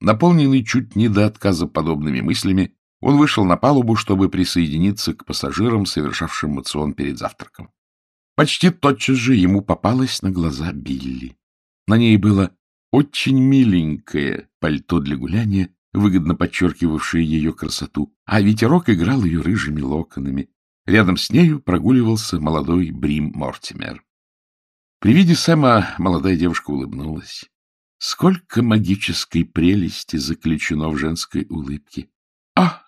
Наполненный чуть не до отказа подобными мыслями, он вышел на палубу, чтобы присоединиться к пассажирам, совершавшим мацион перед завтраком. Почти тотчас же ему попалось на глаза Билли. На ней было очень миленькое пальто для гуляния, выгодно подчеркивавшее ее красоту, а ветерок играл ее рыжими локонами. Рядом с нею прогуливался молодой Брим Мортимер. При виде Сэма молодая девушка улыбнулась. Сколько магической прелести заключено в женской улыбке. — А,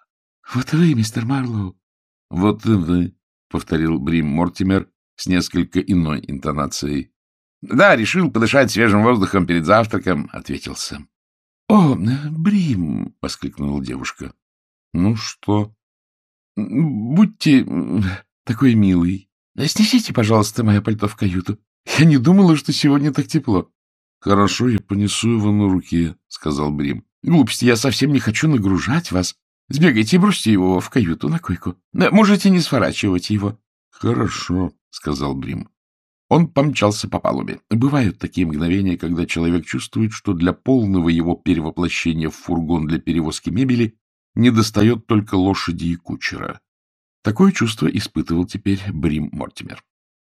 вот вы, мистер Марлоу. — Вот вы, — повторил Брим Мортимер с несколько иной интонацией. — Да, решил подышать свежим воздухом перед завтраком, — ответил Сэм. — О, Брим! — воскликнула девушка. — Ну что? — Будьте такой милый. Снесите, пожалуйста, мое пальто в каюту. Я не думала, что сегодня так тепло. — Хорошо, я понесу его на руке, — сказал Брим. — Глупости, я совсем не хочу нагружать вас. Сбегайте и бросьте его в каюту на койку. Можете не сворачивать его. — Хорошо, — сказал Брим. Он помчался по палубе. Бывают такие мгновения, когда человек чувствует, что для полного его перевоплощения в фургон для перевозки мебели недостает только лошади и кучера. Такое чувство испытывал теперь Брим Мортимер.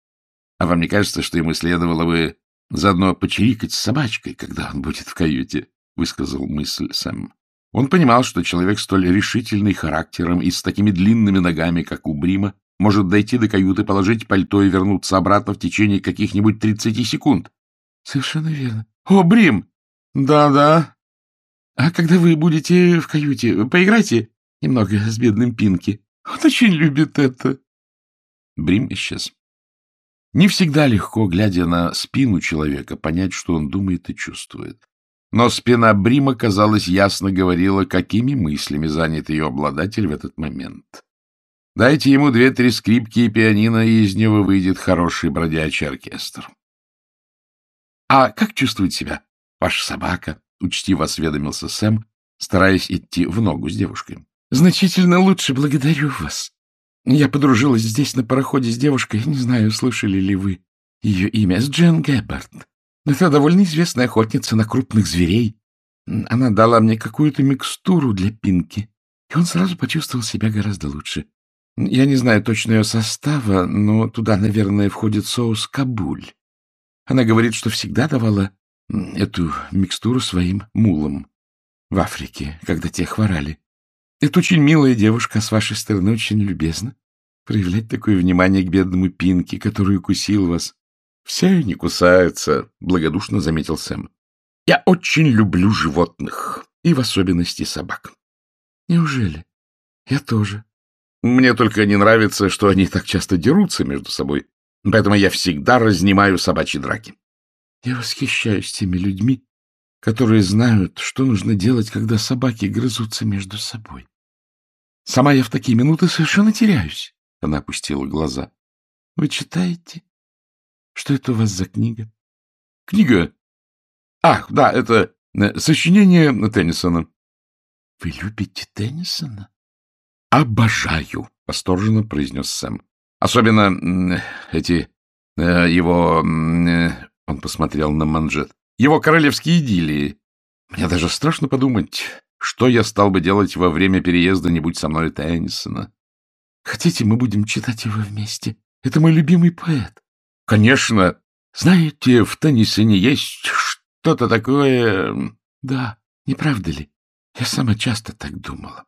— А вам не кажется, что ему следовало бы Заодно почирикать с собачкой, когда он будет в каюте, — высказал мысль Сэм. Он понимал, что человек столь решительный характером и с такими длинными ногами, как у Брима, может дойти до каюты, положить пальто и вернуться обратно в течение каких-нибудь тридцати секунд. — Совершенно верно. — О, Брим! Да-да. А когда вы будете в каюте, поиграйте немного с бедным Пинки. Он очень любит это. Брим исчез. Не всегда легко, глядя на спину человека, понять, что он думает и чувствует. Но спина Брима, казалось, ясно говорила, какими мыслями занят ее обладатель в этот момент. Дайте ему две-три скрипки и пианино, и из него выйдет хороший бродячий оркестр. — А как чувствует себя ваша собака? — учтиво осведомился Сэм, стараясь идти в ногу с девушкой. — Значительно лучше, благодарю вас. Я подружилась здесь на пароходе с девушкой, не знаю, слышали ли вы ее имя, с Джен Гэббард. Это довольно известная охотница на крупных зверей. Она дала мне какую-то микстуру для Пинки, и он сразу почувствовал себя гораздо лучше. Я не знаю точно ее состава, но туда, наверное, входит соус кабуль. Она говорит, что всегда давала эту микстуру своим мулам в Африке, когда те хворали. Это очень милая девушка, с вашей стороны очень любезно. Проявлять такое внимание к бедному Пинке, который укусил вас. — Все не кусаются, — благодушно заметил Сэм. — Я очень люблю животных, и в особенности собак. — Неужели? Я тоже. Мне только не нравится, что они так часто дерутся между собой, поэтому я всегда разнимаю собачьи драки. Я восхищаюсь теми людьми, которые знают, что нужно делать, когда собаки грызутся между собой. Сама я в такие минуты совершенно теряюсь. Она опустила глаза. — Вы читаете? Что это у вас за книга? — Книга? Ах, да, это э, сочинение Теннисона. — Вы любите Теннисона? — Обожаю, — восторженно произнес Сэм. — Особенно эти... Э, его... Э, он посмотрел на манжет. Его королевские идиллии. Мне даже страшно подумать, что я стал бы делать во время переезда, не будь со мной Теннисона. Хотите, мы будем читать его вместе? Это мой любимый поэт. Конечно. Знаете, в Теннисоне есть что-то такое... Да, не правда ли? Я сама часто так думала.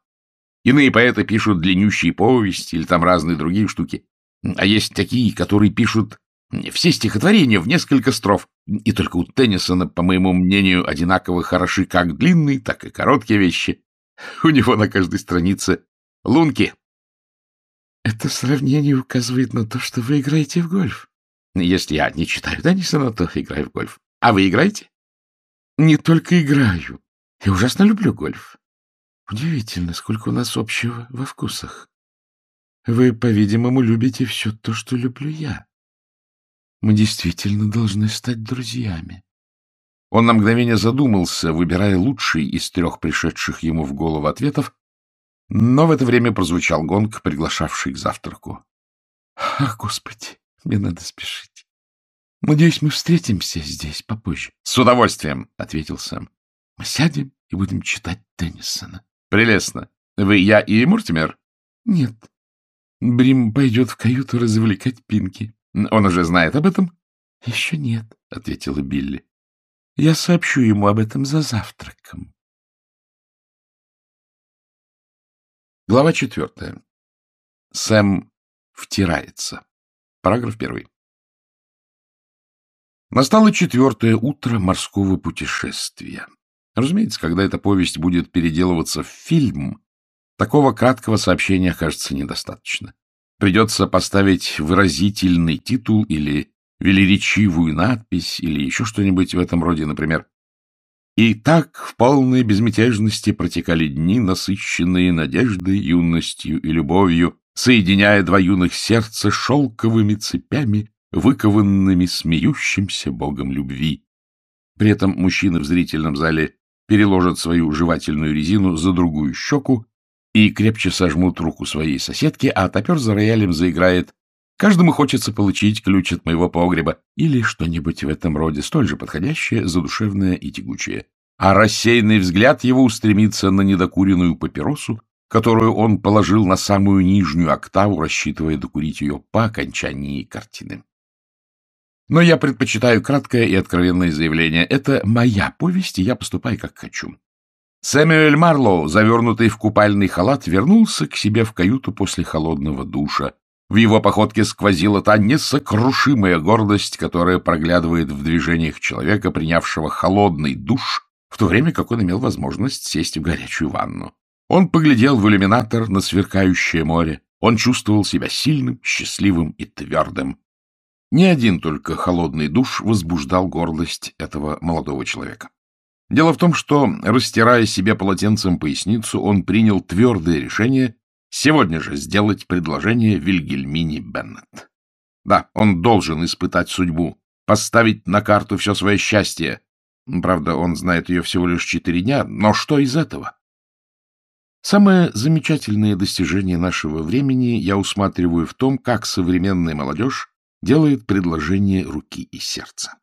Иные поэты пишут длиннющие повести или там разные другие штуки. А есть такие, которые пишут все стихотворения в несколько строф. И только у Теннисона, по моему мнению, одинаково хороши как длинные, так и короткие вещи. У него на каждой странице лунки, это сравнение указывает на то, что вы играете в гольф. Если я не читаю Даннисона, то играю в гольф. А вы играете? Не только играю. Я ужасно люблю гольф. Удивительно, сколько у нас общего во вкусах. Вы, по-видимому, любите все то, что люблю я. Мы действительно должны стать друзьями. Он на мгновение задумался, выбирая лучший из трех пришедших ему в голову ответов, но в это время прозвучал гонг, приглашавший к завтраку. — Ах, Господи, мне надо спешить. Надеюсь, мы встретимся здесь попозже. — С удовольствием, — ответил Сэм. — Мы сядем и будем читать Теннисона. — Прелестно. Вы я и Муртимер? — Нет. Брим пойдет в каюту развлекать Пинки. — Он уже знает об этом? — Еще нет, — ответила Билли. — Я сообщу ему об этом за завтраком. Глава четвертая. Сэм втирается. Параграф первый. Настало четвертое утро морского путешествия. Разумеется, когда эта повесть будет переделываться в фильм, такого краткого сообщения окажется недостаточно. Придется поставить выразительный титул или велеречивую надпись или еще что-нибудь в этом роде, например. И так в полной безмятежности протекали дни, насыщенные надеждой, юностью и любовью, соединяя два юных сердца шелковыми цепями, выкованными смеющимся богом любви. При этом мужчины в зрительном зале переложат свою жевательную резину за другую щеку и крепче сожмут руку своей соседки, а топер за роялем заиграет «Каждому хочется получить ключ от моего погреба» или что-нибудь в этом роде, столь же подходящее, задушевное и тягучее. А рассеянный взгляд его устремится на недокуренную папиросу, которую он положил на самую нижнюю октаву, рассчитывая докурить ее по окончании картины. Но я предпочитаю краткое и откровенное заявление. Это моя повесть, и я поступаю как хочу. Сэмюэль Марлоу, завернутый в купальный халат, вернулся к себе в каюту после холодного душа. В его походке сквозила та несокрушимая гордость, которая проглядывает в движениях человека, принявшего холодный душ, в то время как он имел возможность сесть в горячую ванну. Он поглядел в иллюминатор на сверкающее море. Он чувствовал себя сильным, счастливым и твердым. Не один только холодный душ возбуждал гордость этого молодого человека. Дело в том, что, растирая себе полотенцем поясницу, он принял твердое решение сегодня же сделать предложение Вильгельмине Беннет. Да, он должен испытать судьбу, поставить на карту все свое счастье. Правда, он знает ее всего лишь четыре дня, но что из этого? Самое замечательное достижение нашего времени я усматриваю в том, как современная молодежь делает предложение руки и сердца.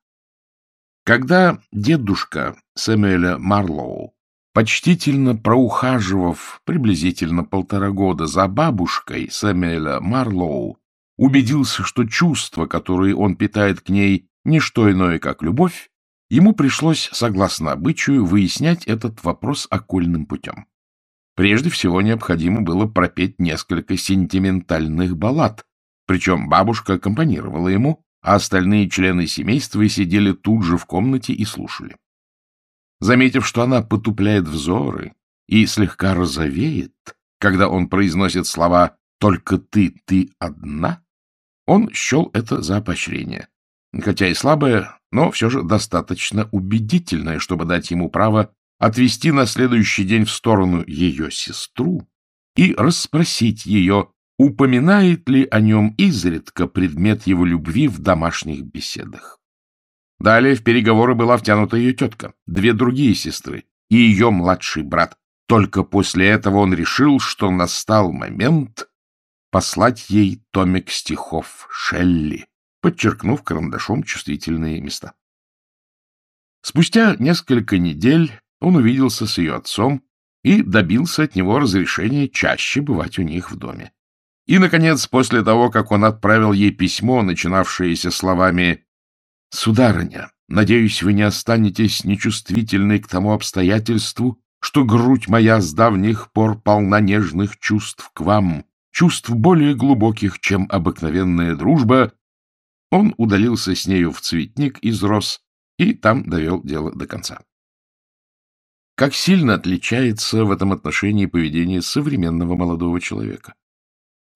Когда дедушка Сэмюэля Марлоу, почтительно проухаживав приблизительно полтора года за бабушкой Сэмюэля Марлоу, убедился, что чувства, которые он питает к ней, не что иное, как любовь, ему пришлось, согласно обычаю, выяснять этот вопрос окольным путем. Прежде всего необходимо было пропеть несколько сентиментальных баллад, причем бабушка аккомпанировала ему, а остальные члены семейства сидели тут же в комнате и слушали. Заметив, что она потупляет взоры и слегка розовеет, когда он произносит слова «только ты, ты одна», он счел это за поощрение, хотя и слабое, но все же достаточно убедительное, чтобы дать ему право отвести на следующий день в сторону ее сестру и расспросить ее, упоминает ли о нем изредка предмет его любви в домашних беседах. Далее в переговоры была втянута ее тетка, две другие сестры и ее младший брат. Только после этого он решил, что настал момент послать ей томик стихов Шелли, подчеркнув карандашом чувствительные места. Спустя несколько недель он увиделся с ее отцом и добился от него разрешения чаще бывать у них в доме. И, наконец, после того, как он отправил ей письмо, начинавшееся словами «Сударыня, надеюсь, вы не останетесь нечувствительной к тому обстоятельству, что грудь моя с давних пор полна нежных чувств к вам, чувств более глубоких, чем обыкновенная дружба», он удалился с нею в цветник из роз и там довел дело до конца. Как сильно отличается в этом отношении поведение современного молодого человека.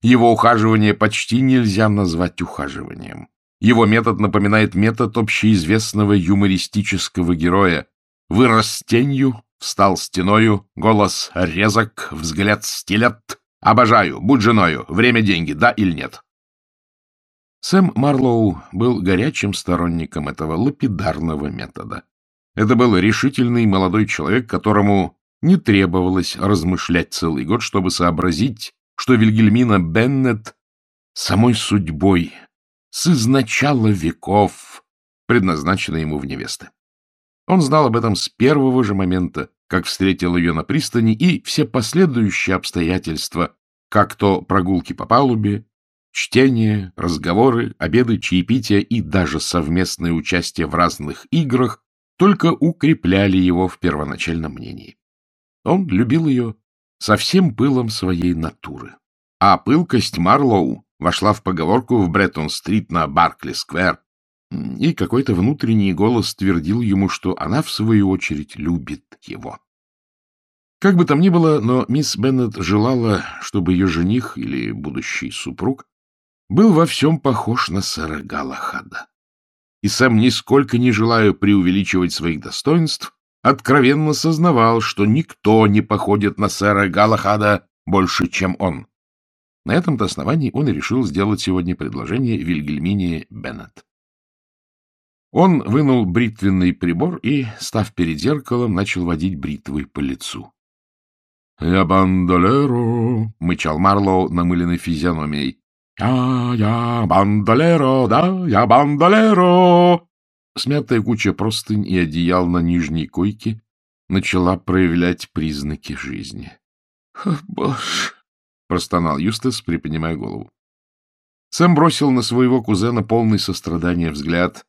Его ухаживание почти нельзя назвать ухаживанием. Его метод напоминает метод общеизвестного юмористического героя. Вырос тенью, встал стеною, голос резок, взгляд стилет. Обожаю, будь женою, время деньги, да или нет? Сэм Марлоу был горячим сторонником этого лапидарного метода. Это был решительный молодой человек, которому не требовалось размышлять целый год, чтобы сообразить, что Вильгельмина Беннет самой судьбой с изначала веков предназначена ему в невесты. Он знал об этом с первого же момента, как встретил ее на пристани, и все последующие обстоятельства, как то прогулки по палубе, чтение, разговоры, обеды, чаепития и даже совместное участие в разных играх только укрепляли его в первоначальном мнении. Он любил ее со всем пылом своей натуры. А пылкость Марлоу вошла в поговорку в Бреттон-стрит на Баркли-сквер, и какой-то внутренний голос твердил ему, что она, в свою очередь, любит его. Как бы там ни было, но мисс Беннет желала, чтобы ее жених или будущий супруг был во всем похож на сэра Галахада. И сам нисколько не желая преувеличивать своих достоинств, откровенно сознавал, что никто не походит на сэра Галахада больше, чем он. На этом-то основании он и решил сделать сегодня предложение Вильгельмине Беннет. Он вынул бритвенный прибор и, став перед зеркалом, начал водить бритвой по лицу. — Я бандолеро, — мычал Марлоу намыленной физиономией. — Я, я бандолеро, да, я бандолеро. Смятая куча простынь и одеял на нижней койке начала проявлять признаки жизни. — боже! — простонал Юстас, приподнимая голову. Сэм бросил на своего кузена полный сострадания взгляд,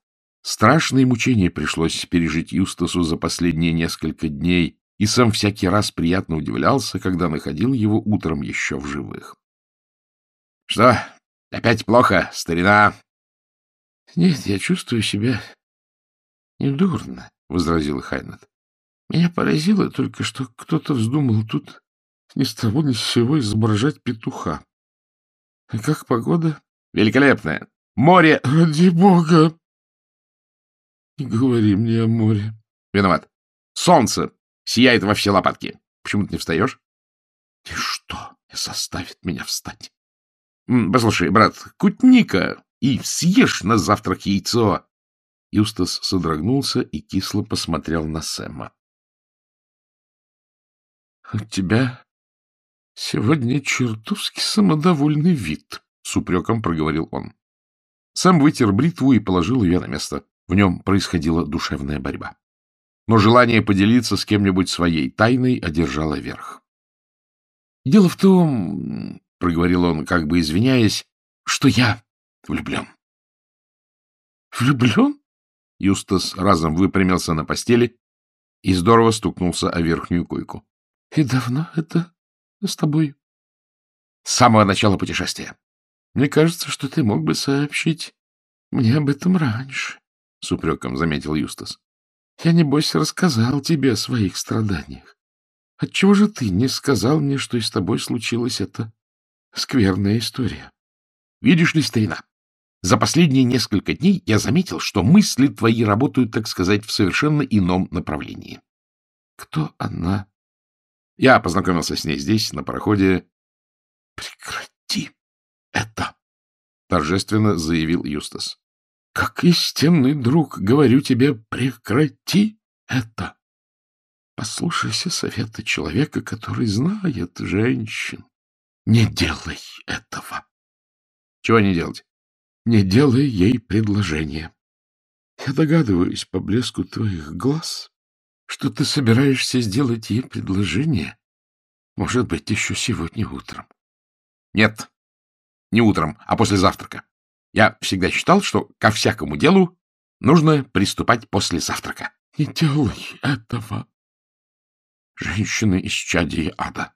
Страшные мучения пришлось пережить Юстасу за последние несколько дней, и сам всякий раз приятно удивлялся, когда находил его утром еще в живых. — Что, опять плохо, старина? — Нет, я чувствую себя недурно, — возразил Хайнет. — Меня поразило только, что кто-то вздумал тут ни с того ни с сего изображать петуха. — А как погода? — Великолепная. Море... — Ради бога! — Не говори мне о море. — Виноват. Солнце сияет во все лопатки. Почему ты не встаешь? — Ничто не заставит меня встать. — Послушай, брат, кутника и съешь на завтрак яйцо. Юстас содрогнулся и кисло посмотрел на Сэма. — У тебя сегодня чертовски самодовольный вид, — с упреком проговорил он. Сэм вытер бритву и положил ее на место. В нем происходила душевная борьба. Но желание поделиться с кем-нибудь своей тайной одержало верх. — Дело в том, — проговорил он, как бы извиняясь, — что я влюблен. — Влюблен? Юстас разом выпрямился на постели и здорово стукнулся о верхнюю койку. — И давно это с тобой? — С самого начала путешествия. Мне кажется, что ты мог бы сообщить мне об этом раньше. — с упреком заметил Юстас. — Я, небось, рассказал тебе о своих страданиях. Отчего же ты не сказал мне, что и с тобой случилась эта скверная история? Видишь ли, старина, за последние несколько дней я заметил, что мысли твои работают, так сказать, в совершенно ином направлении. Кто она? Я познакомился с ней здесь, на пароходе. — Прекрати это! — торжественно заявил Юстас. Как истинный друг, говорю тебе, прекрати это. Послушайся совета человека, который знает женщин. Не делай этого. Чего не делать? Не делай ей предложение. Я догадываюсь по блеску твоих глаз, что ты собираешься сделать ей предложение, может быть, еще сегодня утром. Нет, не утром, а после завтрака. Я всегда считал, что ко всякому делу нужно приступать после завтрака. — Не делай этого. Женщины из чади ада.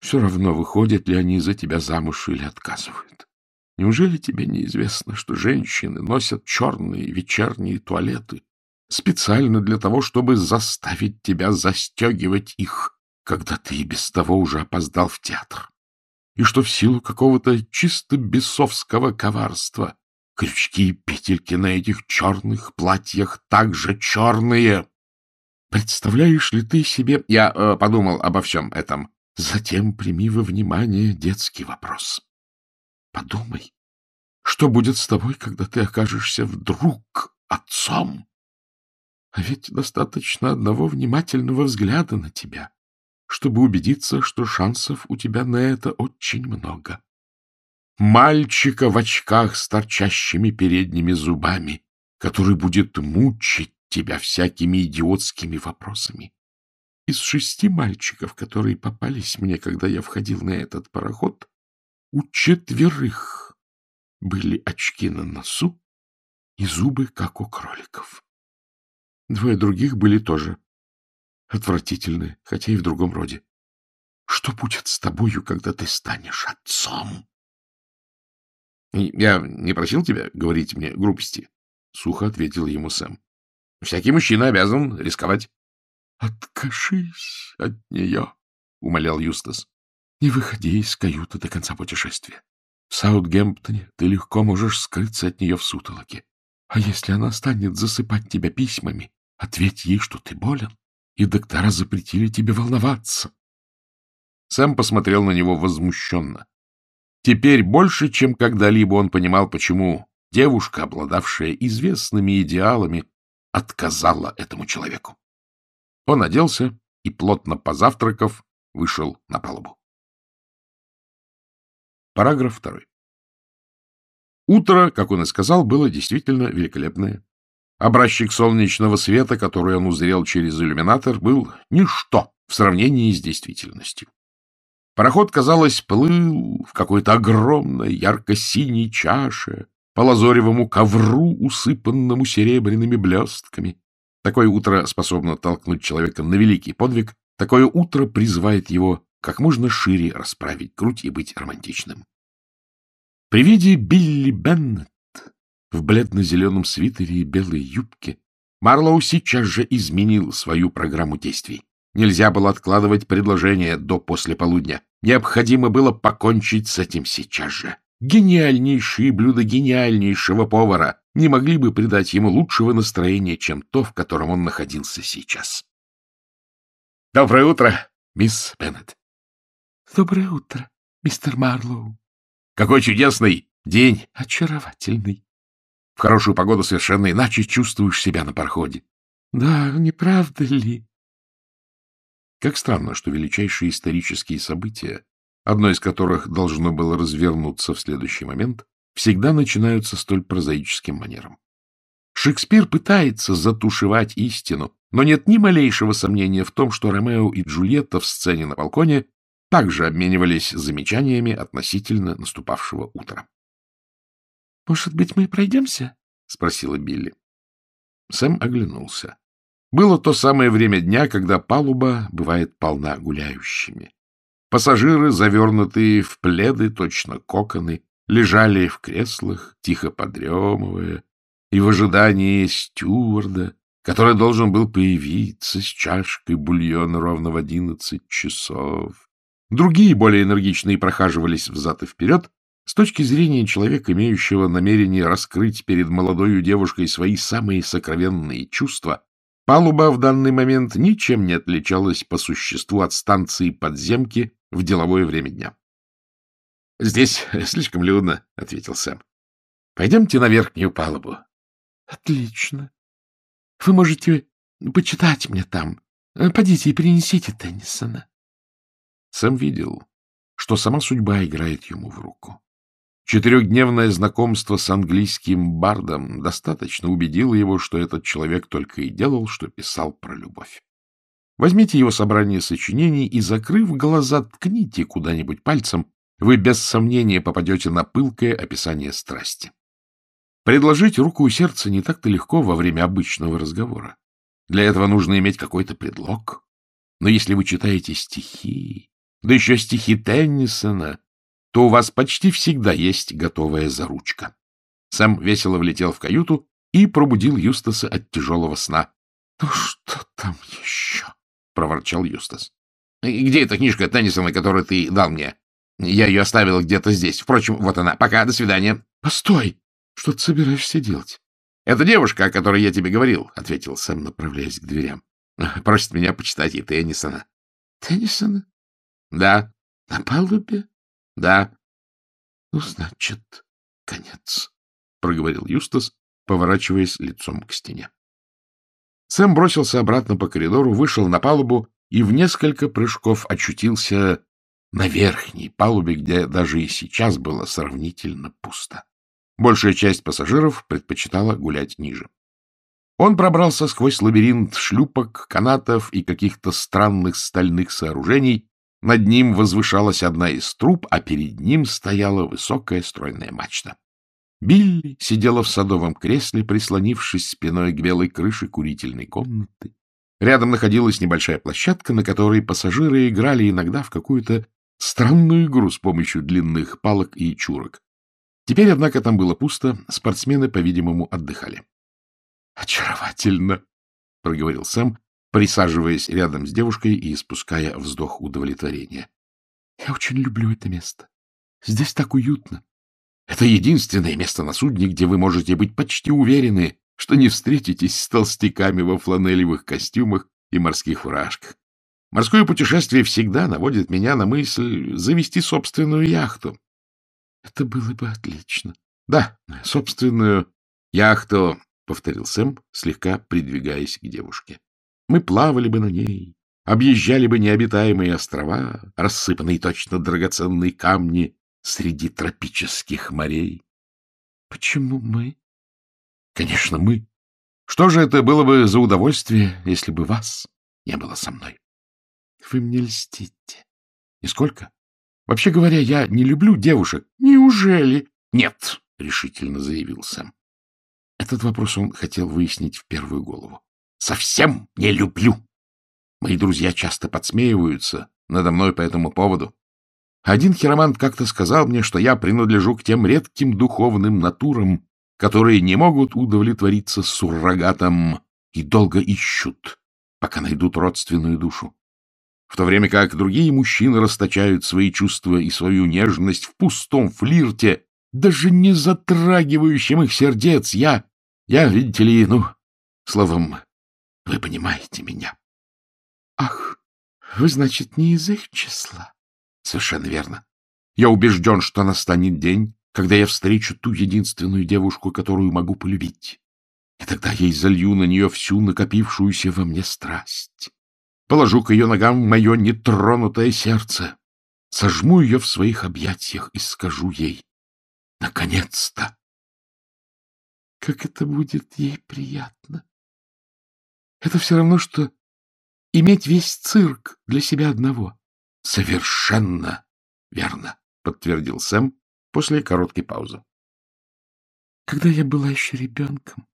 Все равно, выходят ли они за тебя замуж или отказывают. Неужели тебе неизвестно, что женщины носят черные вечерние туалеты специально для того, чтобы заставить тебя застегивать их, когда ты и без того уже опоздал в театр? И что в силу какого-то чисто бесовского коварства Крючки и петельки на этих черных платьях также черные. Представляешь ли ты себе... Я э, подумал обо всем этом. Затем прими во внимание детский вопрос. Подумай, что будет с тобой, когда ты окажешься вдруг отцом? А ведь достаточно одного внимательного взгляда на тебя, чтобы убедиться, что шансов у тебя на это очень много мальчика в очках с торчащими передними зубами, который будет мучить тебя всякими идиотскими вопросами из шести мальчиков, которые попались мне, когда я входил на этот пароход, у четверых были очки на носу и зубы, как у кроликов. Двое других были тоже отвратительны, хотя и в другом роде. Что будет с тобою, когда ты станешь отцом? — Я не просил тебя говорить мне грубости, — сухо ответил ему Сэм. — Всякий мужчина обязан рисковать. — Откажись от нее, — умолял Юстас. — Не выходи из каюты до конца путешествия. В Саутгемптоне ты легко можешь скрыться от нее в сутолоке. А если она станет засыпать тебя письмами, ответь ей, что ты болен, и доктора запретили тебе волноваться. Сэм посмотрел на него возмущенно. Теперь больше, чем когда-либо он понимал, почему девушка, обладавшая известными идеалами, отказала этому человеку. Он оделся и, плотно позавтракав, вышел на палубу. Параграф второй. Утро, как он и сказал, было действительно великолепное. Образчик солнечного света, который он узрел через иллюминатор, был ничто в сравнении с действительностью. Пароход, казалось, плыл в какой-то огромной ярко-синей чаше, по лазоревому ковру, усыпанному серебряными блестками. Такое утро способно толкнуть человека на великий подвиг, такое утро призывает его как можно шире расправить грудь и быть романтичным. При виде Билли Беннет в бледно-зеленом свитере и белой юбке Марлоу сейчас же изменил свою программу действий. Нельзя было откладывать предложение до после полудня. Необходимо было покончить с этим сейчас же. Гениальнейшие блюда гениальнейшего повара не могли бы придать ему лучшего настроения, чем то, в котором он находился сейчас. — Доброе утро, мисс Беннет. — Доброе утро, мистер Марлоу. — Какой чудесный день! — Очаровательный. В хорошую погоду совершенно иначе чувствуешь себя на пароходе. — Да, не правда ли? Как странно, что величайшие исторические события, одно из которых должно было развернуться в следующий момент, всегда начинаются столь прозаическим манером. Шекспир пытается затушевать истину, но нет ни малейшего сомнения в том, что Ромео и Джульетта в сцене на балконе также обменивались замечаниями относительно наступавшего утра. — Может быть, мы пройдемся? — спросила Билли. Сэм оглянулся. Было то самое время дня, когда палуба бывает полна гуляющими. Пассажиры, завернутые в пледы, точно коконы, лежали в креслах, тихо подремывая, и в ожидании стюарда, который должен был появиться с чашкой бульона ровно в одиннадцать часов. Другие, более энергичные, прохаживались взад и вперед, с точки зрения человека, имеющего намерение раскрыть перед молодой девушкой свои самые сокровенные чувства, Палуба в данный момент ничем не отличалась по существу от станции подземки в деловое время дня. — Здесь слишком людно, — ответил Сэм. — Пойдемте на верхнюю палубу. — Отлично. Вы можете почитать мне там. Пойдите и принесите Теннисона. Сэм видел, что сама судьба играет ему в руку. Четырехдневное знакомство с английским бардом достаточно убедило его, что этот человек только и делал, что писал про любовь. Возьмите его собрание сочинений и, закрыв глаза, ткните куда-нибудь пальцем, вы без сомнения попадете на пылкое описание страсти. Предложить руку и сердце не так-то легко во время обычного разговора. Для этого нужно иметь какой-то предлог. Но если вы читаете стихи, да еще стихи Теннисона, то у вас почти всегда есть готовая заручка. Сэм весело влетел в каюту и пробудил Юстаса от тяжелого сна. — Ну что там еще? — проворчал Юстас. — Где эта книжка Теннисона, которую ты дал мне? Я ее оставил где-то здесь. Впрочем, вот она. Пока, до свидания. — Постой! Что ты собираешься делать? — Это девушка, о которой я тебе говорил, — ответил Сэм, направляясь к дверям. — Просит меня почитать и Теннисона. — Теннисона? — Да. — На палубе? — Да. — Ну, значит, конец, — проговорил Юстас, поворачиваясь лицом к стене. Сэм бросился обратно по коридору, вышел на палубу и в несколько прыжков очутился на верхней палубе, где даже и сейчас было сравнительно пусто. Большая часть пассажиров предпочитала гулять ниже. Он пробрался сквозь лабиринт шлюпок, канатов и каких-то странных стальных сооружений. Над ним возвышалась одна из труб, а перед ним стояла высокая стройная мачта. Билли сидела в садовом кресле, прислонившись спиной к белой крыше курительной комнаты. Рядом находилась небольшая площадка, на которой пассажиры играли иногда в какую-то странную игру с помощью длинных палок и чурок. Теперь, однако, там было пусто, спортсмены, по-видимому, отдыхали. — Очаровательно! — проговорил Сэм, присаживаясь рядом с девушкой и испуская вздох удовлетворения. — Я очень люблю это место. Здесь так уютно. Это единственное место на судне, где вы можете быть почти уверены, что не встретитесь с толстяками во фланелевых костюмах и морских фуражках. Морское путешествие всегда наводит меня на мысль завести собственную яхту. — Это было бы отлично. — Да, собственную яхту, — повторил Сэм, слегка придвигаясь к девушке. — Мы плавали бы на ней, объезжали бы необитаемые острова, рассыпанные точно драгоценные камни среди тропических морей. — Почему мы? — Конечно, мы. Что же это было бы за удовольствие, если бы вас не было со мной? — Вы мне льстите. — Нисколько. Вообще говоря, я не люблю девушек. — Неужели? — Нет, — решительно заявил Сэм. Этот вопрос он хотел выяснить в первую голову. — Совсем не люблю. Мои друзья часто подсмеиваются надо мной по этому поводу. Один хиромант как-то сказал мне, что я принадлежу к тем редким духовным натурам, которые не могут удовлетвориться суррогатом и долго ищут, пока найдут родственную душу. В то время как другие мужчины расточают свои чувства и свою нежность в пустом флирте, даже не затрагивающим их сердец, я, я, видите ли, ну, словом, вы понимаете меня. Ах, вы, значит, не из их числа? Совершенно верно. Я убежден, что настанет день, когда я встречу ту единственную девушку, которую могу полюбить. И тогда я изолью на нее всю накопившуюся во мне страсть. Положу к ее ногам мое нетронутое сердце, сожму ее в своих объятиях и скажу ей «Наконец-то!» Как это будет ей приятно! Это все равно, что иметь весь цирк для себя одного. — Совершенно верно, — подтвердил Сэм после короткой паузы. — Когда я была еще ребенком,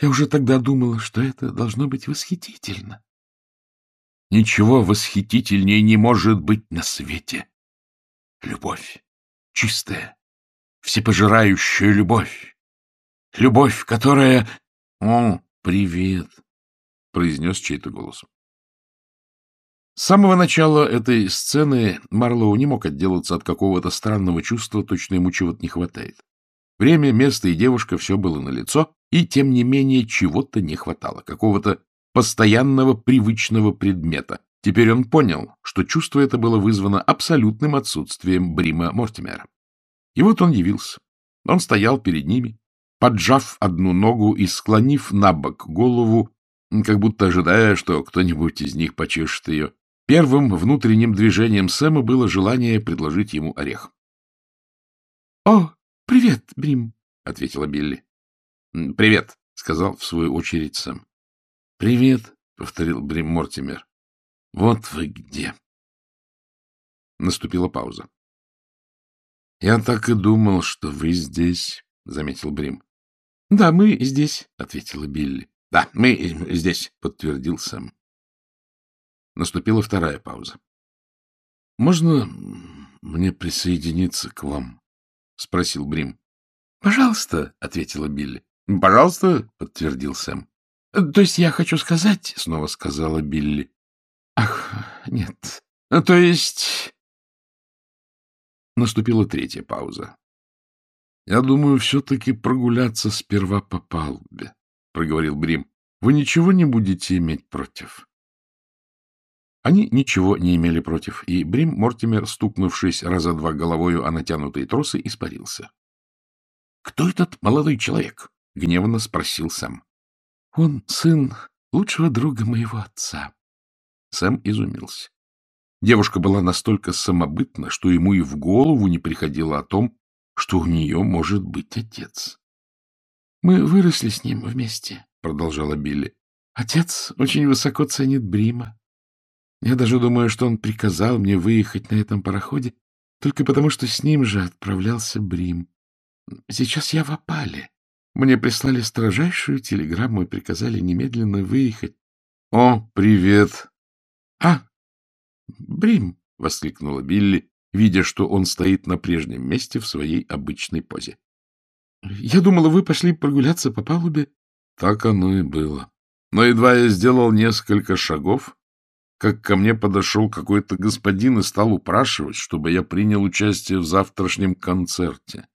я уже тогда думала, что это должно быть восхитительно. Ничего восхитительнее не может быть на свете. Любовь, чистая, всепожирающая любовь. Любовь, которая... — О, привет! — произнес чей-то голос. С самого начала этой сцены Марлоу не мог отделаться от какого-то странного чувства, точно ему чего-то не хватает. Время, место и девушка — все было налицо, и, тем не менее, чего-то не хватало, какого-то постоянного привычного предмета. Теперь он понял, что чувство это было вызвано абсолютным отсутствием Брима Мортимера. И вот он явился. Он стоял перед ними, поджав одну ногу и склонив на бок голову, как будто ожидая, что кто-нибудь из них почешет ее. Первым внутренним движением Сэма было желание предложить ему орех. — О, привет, Брим, — ответила Билли. — Привет, — сказал в свою очередь Сэм. — Привет, — повторил Брим Мортимер. — Вот вы где. Наступила пауза. — Я так и думал, что вы здесь, — заметил Брим. — Да, мы здесь, — ответила Билли. — Да, мы здесь, — подтвердил Сэм. Наступила вторая пауза. — Можно мне присоединиться к вам? — спросил Брим. — Пожалуйста, — ответила Билли. — Пожалуйста, — подтвердил Сэм. — То есть я хочу сказать, — снова сказала Билли. — Ах, нет. То есть... Наступила третья пауза. — Я думаю, все-таки прогуляться сперва по палубе, — проговорил Брим. — Вы ничего не будете иметь против? Они ничего не имели против, и Брим Мортимер, стукнувшись раза два головою о натянутые тросы, испарился. — Кто этот молодой человек? — гневно спросил Сэм. — Он сын лучшего друга моего отца. Сэм изумился. Девушка была настолько самобытна, что ему и в голову не приходило о том, что у нее может быть отец. Мы выросли с ним вместе, — продолжала Билли. — Отец очень высоко ценит Брима. Я даже думаю, что он приказал мне выехать на этом пароходе только потому, что с ним же отправлялся Брим. Сейчас я в опале. Мне прислали строжайшую телеграмму и приказали немедленно выехать. — О, привет! — А, Брим! — воскликнула Билли, видя, что он стоит на прежнем месте в своей обычной позе. — Я думала, вы пошли прогуляться по палубе. Так оно и было. Но едва я сделал несколько шагов, как ко мне подошел какой-то господин и стал упрашивать, чтобы я принял участие в завтрашнем концерте.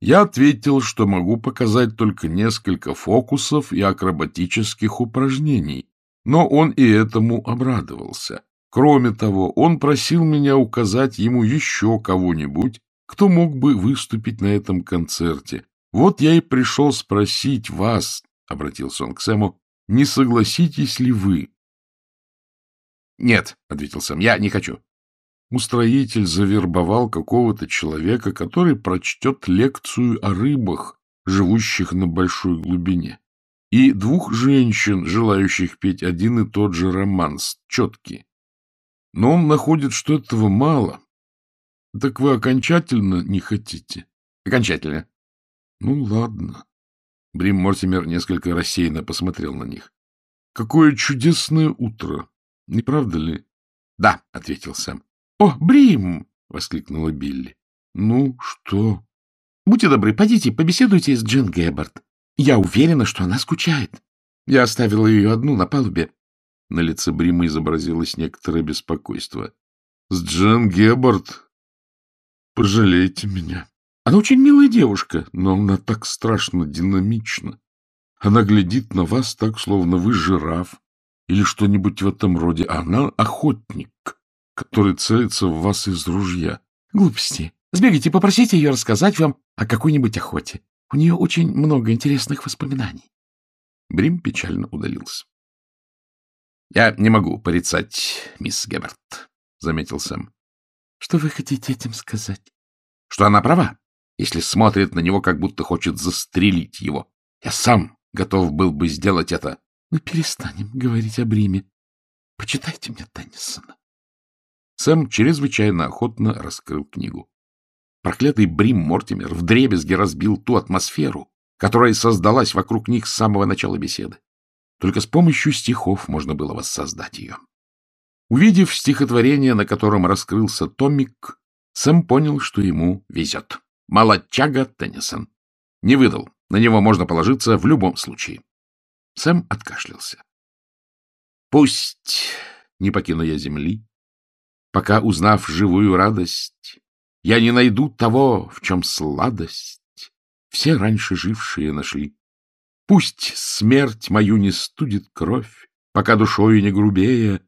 Я ответил, что могу показать только несколько фокусов и акробатических упражнений, но он и этому обрадовался. Кроме того, он просил меня указать ему еще кого-нибудь, кто мог бы выступить на этом концерте. Вот я и пришел спросить вас, — обратился он к Сэму, — не согласитесь ли вы? — Нет, — ответил Сэм, — я не хочу. Устроитель завербовал какого-то человека, который прочтет лекцию о рыбах, живущих на большой глубине, и двух женщин, желающих петь один и тот же романс, четкий. Но он находит, что этого мало. Так вы окончательно не хотите? Окончательно. Ну, ладно. Брим Мортимер несколько рассеянно посмотрел на них. Какое чудесное утро, не правда ли? Да, ответил Сэм. О, Брим! воскликнула Билли. Ну, что? Будьте добры, пойдите, побеседуйте с Джин Геббард. Я уверена, что она скучает. Я оставила ее одну на палубе. На лице Брима изобразилось некоторое беспокойство. — С Джен Геббард? Пожалейте меня. Она очень милая девушка, но она так страшно динамична. Она глядит на вас так, словно вы жираф или что-нибудь в этом роде. А она охотник, который целится в вас из ружья. Глупости. Сбегайте, попросите ее рассказать вам о какой-нибудь охоте. У нее очень много интересных воспоминаний. Брим печально удалился. — Я не могу порицать мисс Геббард, — заметил Сэм. — Что вы хотите этим сказать? — Что она права, если смотрит на него, как будто хочет застрелить его. Я сам готов был бы сделать это. — Ну, перестанем говорить о Бриме. Почитайте мне Теннисона. Сэм чрезвычайно охотно раскрыл книгу. Проклятый Брим Мортимер вдребезги разбил ту атмосферу, которая создалась вокруг них с самого начала беседы. Только с помощью стихов можно было воссоздать ее. Увидев стихотворение, на котором раскрылся томик, Сэм понял, что ему везет. Молодчага Теннисон. Не выдал. На него можно положиться в любом случае. Сэм откашлялся. Пусть не покину я земли, пока, узнав живую радость, я не найду того, в чем сладость все раньше жившие нашли. Пусть смерть мою не студит кровь, пока душою не грубея.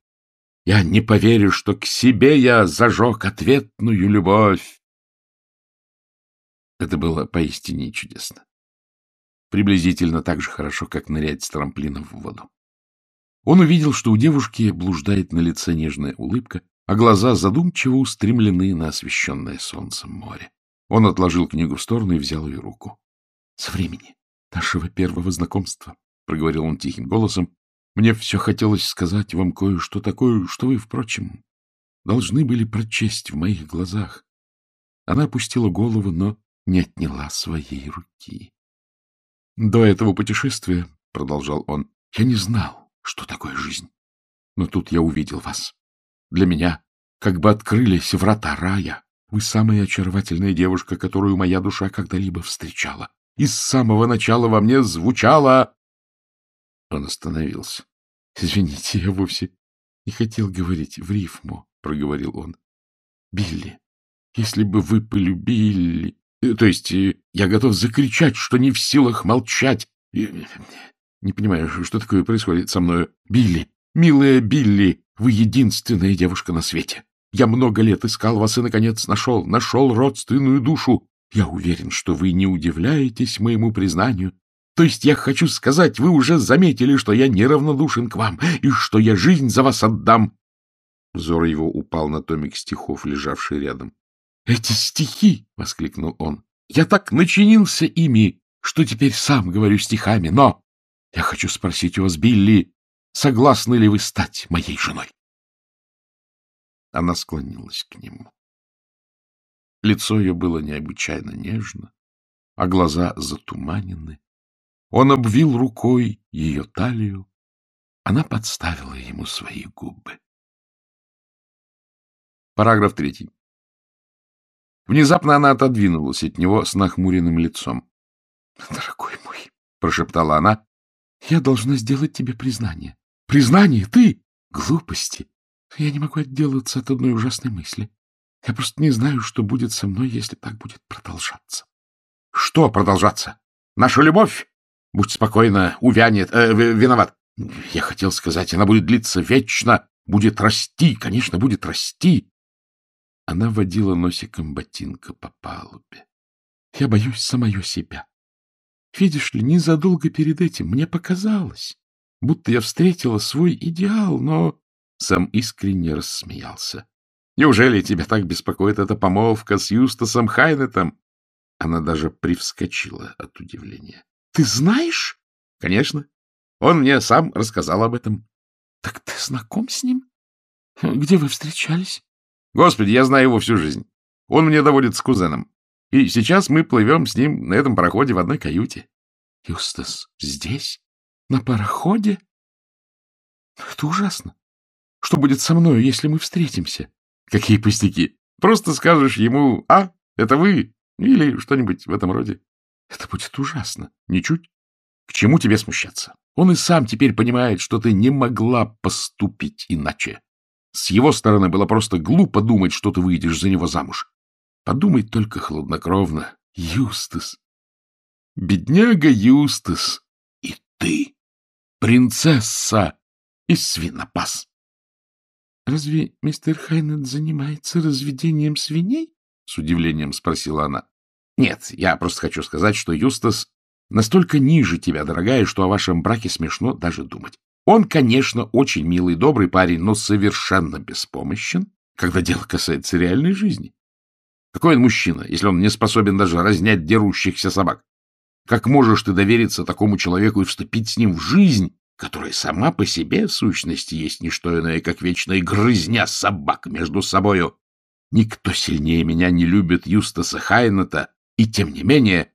Я не поверю, что к себе я зажег ответную любовь. Это было поистине чудесно. Приблизительно так же хорошо, как нырять с трамплина в воду. Он увидел, что у девушки блуждает на лице нежная улыбка, а глаза задумчиво устремлены на освещенное солнцем море. Он отложил книгу в сторону и взял ее руку. — Со времени нашего первого знакомства, — проговорил он тихим голосом, — мне все хотелось сказать вам кое-что такое, что вы, впрочем, должны были прочесть в моих глазах. Она опустила голову, но не отняла своей руки. — До этого путешествия, — продолжал он, — я не знал, что такое жизнь. Но тут я увидел вас. Для меня как бы открылись врата рая. Вы самая очаровательная девушка, которую моя душа когда-либо встречала и с самого начала во мне звучало... Он остановился. — Извините, я вовсе не хотел говорить в рифму, — проговорил он. — Билли, если бы вы полюбили... Э, то есть э, я готов закричать, что не в силах молчать. Не понимаю, что такое происходит со мной. Билли, милая Билли, вы единственная девушка на свете. Я много лет искал вас и, наконец, нашел, нашел родственную душу. Я уверен, что вы не удивляетесь моему признанию. То есть я хочу сказать, вы уже заметили, что я неравнодушен к вам и что я жизнь за вас отдам. Взор его упал на томик стихов, лежавший рядом. — Эти стихи! — воскликнул он. — Я так начинился ими, что теперь сам говорю стихами, но Я хочу спросить у вас, Билли, согласны ли вы стать моей женой? Она склонилась к нему. Лицо ее было необычайно нежно, а глаза затуманены. Он обвил рукой ее талию. Она подставила ему свои губы. Параграф третий. Внезапно она отодвинулась от него с нахмуренным лицом. — Дорогой мой, — прошептала она, — я должна сделать тебе признание. — Признание? Ты? Глупости. Я не могу отделаться от одной ужасной мысли. Я просто не знаю, что будет со мной, если так будет продолжаться. — Что продолжаться? Наша любовь? Будь спокойна, увянет, э, виноват. Я хотел сказать, она будет длиться вечно, будет расти, конечно, будет расти. Она водила носиком ботинка по палубе. Я боюсь самое себя. Видишь ли, незадолго перед этим мне показалось, будто я встретила свой идеал, но... Сам искренне рассмеялся. Неужели тебя так беспокоит эта помолвка с Юстасом Хайнетом? Она даже привскочила от удивления. — Ты знаешь? — Конечно. Он мне сам рассказал об этом. — Так ты знаком с ним? Где вы встречались? Господи, я знаю его всю жизнь. Он мне доводит с кузеном. И сейчас мы плывем с ним на этом пароходе в одной каюте. — Юстас, здесь? На пароходе? Это ужасно. Что будет со мной, если мы встретимся? — Какие пустяки. Просто скажешь ему «А, это вы» или что-нибудь в этом роде. Это будет ужасно. Ничуть. К чему тебе смущаться? Он и сам теперь понимает, что ты не могла поступить иначе. С его стороны было просто глупо думать, что ты выйдешь за него замуж. Подумай только хладнокровно. Юстас. Бедняга Юстас. И ты. Принцесса и свинопас. — Разве мистер Хайнет занимается разведением свиней? — с удивлением спросила она. — Нет, я просто хочу сказать, что Юстас настолько ниже тебя, дорогая, что о вашем браке смешно даже думать. Он, конечно, очень милый, добрый парень, но совершенно беспомощен, когда дело касается реальной жизни. Какой он мужчина, если он не способен даже разнять дерущихся собак? Как можешь ты довериться такому человеку и вступить с ним в жизнь, которая сама по себе, в сущности, есть не что иное, как вечная грызня собак между собою? Никто сильнее меня не любит Юстаса Хайната, и тем не менее...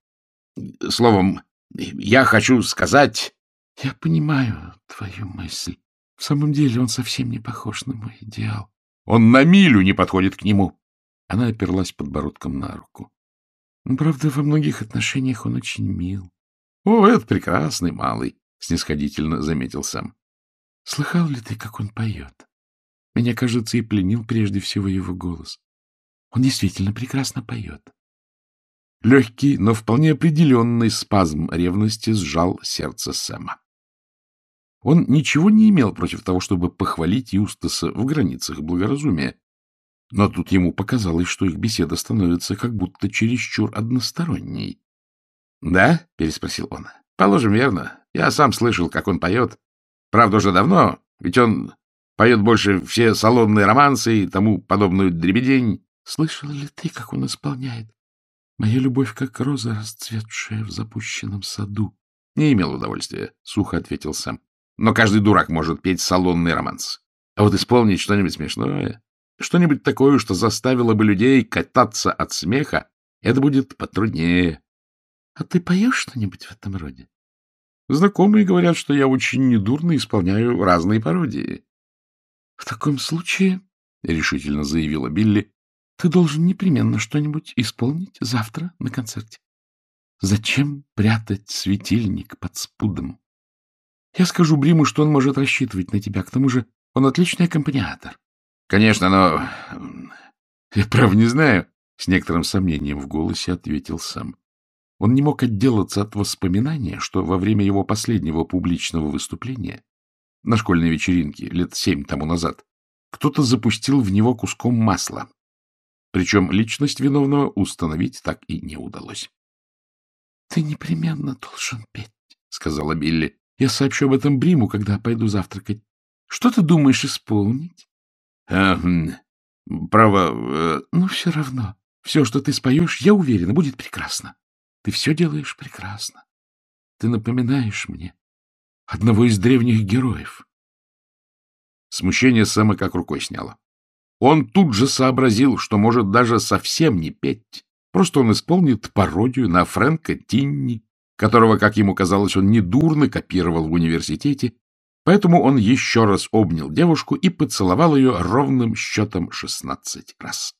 Словом, я хочу сказать... — Я понимаю твою мысль. В самом деле он совсем не похож на мой идеал. — Он на милю не подходит к нему. Она оперлась подбородком на руку. — Правда, во многих отношениях он очень мил. — О, это прекрасный малый, — снисходительно заметил сам. — Слыхал ли ты, как он поет? Меня, кажется, и пленил прежде всего его голос. Он действительно прекрасно поет. Легкий, но вполне определенный спазм ревности сжал сердце Сэма. Он ничего не имел против того, чтобы похвалить Юстаса в границах благоразумия, но тут ему показалось, что их беседа становится как будто чересчур односторонней. — Да? — переспросил он. — Положим, верно. Я сам слышал, как он поет. Правда, уже давно, ведь он поет больше все салонные романсы и тому подобную дребедень. — Слышал ли ты, как он исполняет? Моя любовь, как роза, расцветшая в запущенном саду. — Не имел удовольствия, — сухо ответил Сэм. Но каждый дурак может петь салонный романс. А вот исполнить что-нибудь смешное, что-нибудь такое, что заставило бы людей кататься от смеха, это будет потруднее. — А ты поешь что-нибудь в этом роде? Знакомые говорят, что я очень недурно исполняю разные пародии. — В таком случае, — решительно заявила Билли, — ты должен непременно что-нибудь исполнить завтра на концерте. Зачем прятать светильник под спудом? Я скажу Бриму, что он может рассчитывать на тебя. К тому же он отличный аккомпаниатор. — Конечно, но... Я, прав не знаю, — с некоторым сомнением в голосе ответил сам. Он не мог отделаться от воспоминания, что во время его последнего публичного выступления на школьной вечеринке лет семь тому назад кто-то запустил в него куском масла. Причем личность виновного установить так и не удалось. — Ты непременно должен петь, — сказала Билли. Я сообщу об этом Бриму, когда пойду завтракать. Что ты думаешь исполнить? Э, право... Э... Ну, все равно. Все, что ты споешь, я уверена, будет прекрасно. Ты все делаешь прекрасно. Ты напоминаешь мне одного из древних героев. Смущение Сэма как рукой сняло. Он тут же сообразил, что может даже совсем не петь. Просто он исполнит пародию на Фрэнка Тинни, которого, как ему казалось, он недурно копировал в университете, поэтому он еще раз обнял девушку и поцеловал ее ровным счетом шестнадцать раз.